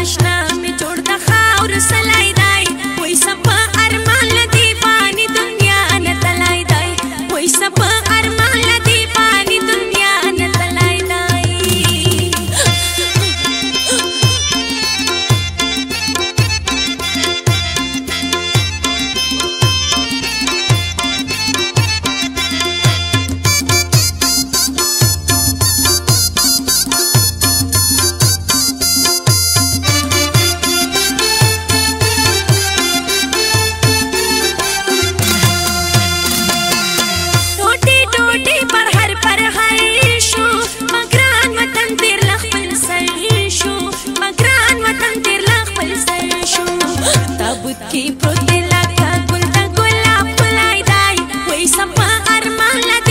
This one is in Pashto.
نشنا می جوړ د خاور سلای دی وای سم په کې پروت دی لکه ګل د ګلاب ګلای دی وای سم ارمان لکه